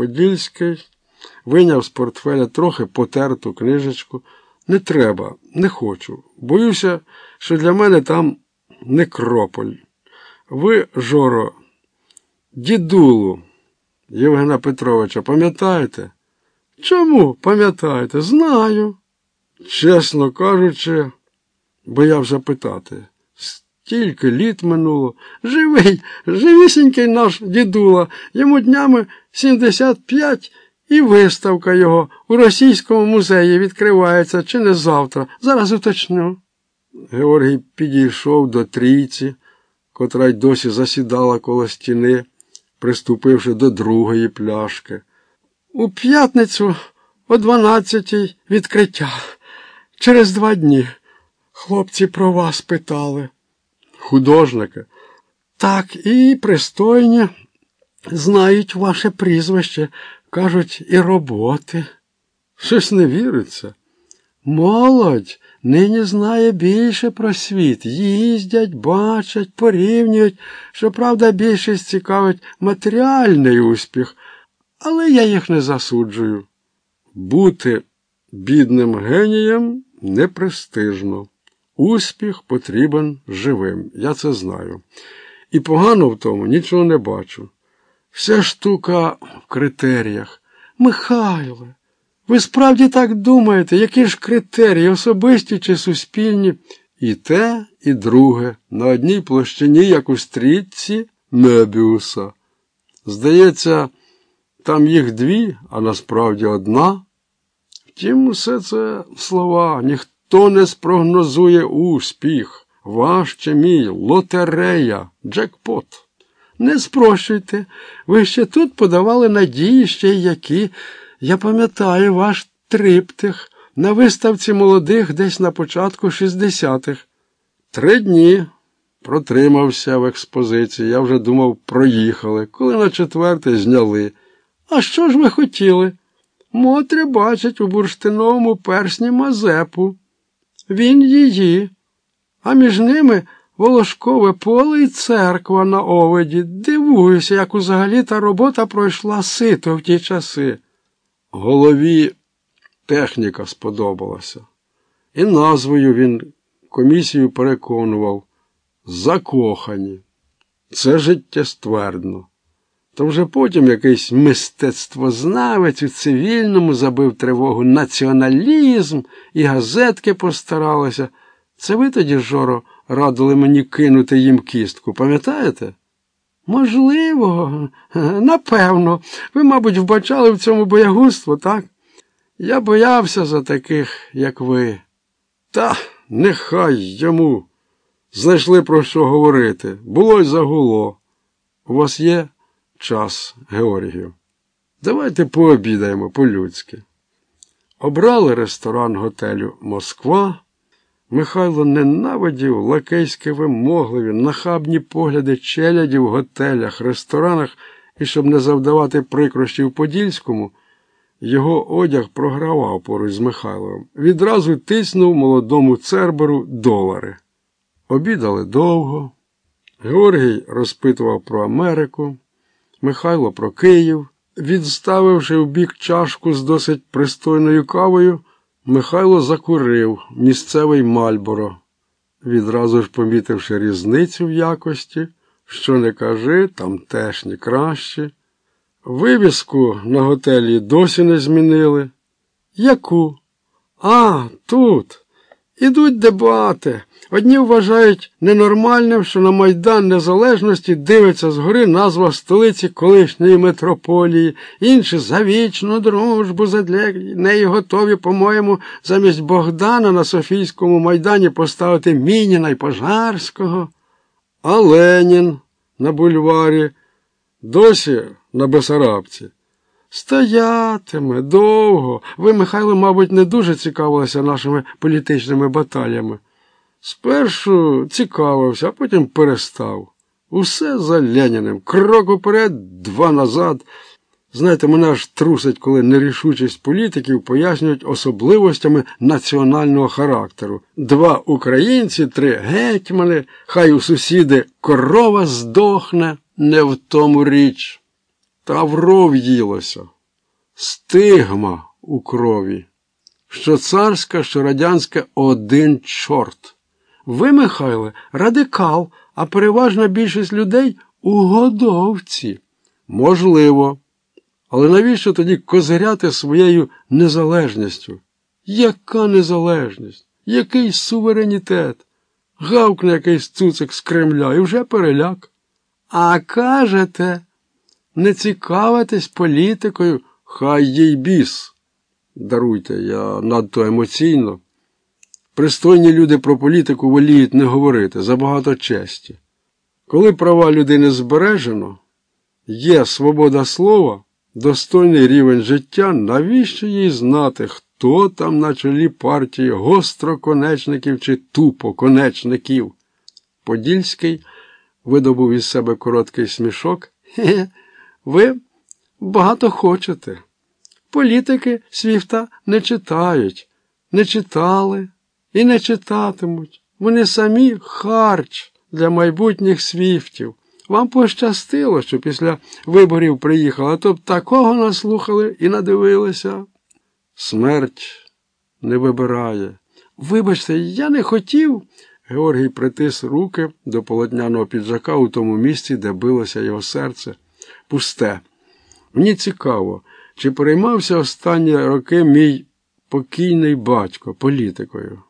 Подільський, виняв з портфеля трохи потерту книжечку. Не треба, не хочу. Боюся, що для мене там некрополь. Ви, Жоро, дідулу Євгена Петровича, пам'ятаєте? Чому пам'ятаєте? Знаю. Чесно кажучи, боявся питати. Стільки літ минуло. Живий, живісінький наш дідула. Йому днями 75 і виставка його у Російському музеї відкривається чи не завтра. Зараз уточню. Георгій підійшов до трійці, котра й досі засідала коло стіни, приступивши до другої пляшки. У п'ятницю о дванадцятій відкриття. Через два дні. Хлопці про вас питали. Художники. Так, і пристойні. Знають ваше прізвище, кажуть, і роботи. Щось не віриться. Молодь нині знає більше про світ. Їздять, бачать, порівнюють. Щоправда, більшість цікавить матеріальний успіх, але я їх не засуджую. Бути бідним генієм непрестижно. Успіх потрібен живим, я це знаю. І погано в тому нічого не бачу. Вся штука в критеріях. Михайле, ви справді так думаєте, які ж критерії, особисті чи суспільні? І те, і друге, на одній площині, як у стрітці Мебіуса. Здається, там їх дві, а насправді одна. Втім, усе це слова, ніхто не спрогнозує успіх. Ваш чи мій лотерея, джекпот. Не спрощуйте, ви ще тут подавали надії ще які. Я пам'ятаю ваш триптих на виставці молодих десь на початку 60-х. Три дні протримався в експозиції. Я вже думав, проїхали, коли на четвертий зняли. А що ж ви хотіли? Мотря бачить у бурштиновому персні Мазепу. Він її, а між ними волошкове поле і церква на овиді. Дивуюся, як взагалі та робота пройшла сито в ті часи. Голові техніка сподобалася. І назвою він комісію переконував закохані. Це життєствердно. То вже потім якийсь мистецтвознавець у цивільному забив тривогу націоналізм і газетки постаралися. Це ви тоді, Жоро, радили мені кинути їм кістку, пам'ятаєте? Можливо, напевно. Ви, мабуть, вбачали в цьому боягузтво, так? Я боявся за таких, як ви. Та нехай йому. Знайшли про що говорити. Було й загуло. У вас є час, Георгію. Давайте пообідаємо по-людськи. Обрали ресторан готелю Москва. Михайло ненавидів лакейське вимогливі, нахабні погляди челяді в готелях, ресторанах і, щоб не завдавати прикрощів Подільському, його одяг програвав поруч з Михайловим. Відразу тиснув молодому церберу долари. Обідали довго. Георгій розпитував про Америку, Михайло про Київ. Відставивши в бік чашку з досить пристойною кавою, Михайло закурив місцевий Мальборо, відразу ж помітивши різницю в якості, що не кажи, там теж не краще. Вивіску на готелі досі не змінили. Яку? А, тут. Ідуть дебати. Одні вважають ненормальним, що на Майдан Незалежності дивиться згори назва столиці колишньої метрополії, інші за вічну дружбу задля неї готові, по-моєму, замість Богдана на Софійському майдані поставити Мініна й Пожарського. А Ленін на бульварі досі на Бесарабці. Стоятиме довго. Ви, Михайло, мабуть, не дуже цікавилися нашими політичними баталіями. Спершу цікавився, а потім перестав. Усе за Леніним. Крок уперед, два назад. Знаєте, мене аж трусить, коли нерішучість політиків пояснюють особливостями національного характеру. Два українці, три гетьмани, хай у сусіди корова здохне, не в тому річ. Тавро в'їлося, стигма у крові. Що царська, що радянська один чорт. Ви, Михайле, радикал, а переважна більшість людей угодовці. Можливо. Але навіщо тоді козиряти своєю незалежністю? Яка незалежність? Який суверенітет? Гавкне якийсь цуцик з Кремля і вже переляк. А кажете, не цікавитесь політикою, хай їй біс. Даруйте, я надто емоційно. Пристойні люди про політику воліють не говорити забагато честі. Коли права людини збережено, є свобода слова, достойний рівень життя, навіщо їй знати, хто там на чолі партії гостроконечників чи тупоконечників? Подільський видобув із себе короткий смішок. Хе, ви багато хочете. Політики свіфта не читають, не читали і не читатимуть. Вони самі харч для майбутніх свіфтів. Вам пощастило, що після виборів приїхали, а то б такого наслухали і надивилися. Смерть не вибирає. Вибачте, я не хотів. Георгій притис руки до полотняного піджака у тому місці, де билося його серце. Пусте. Мені цікаво, чи переймався останні роки мій покійний батько політикою.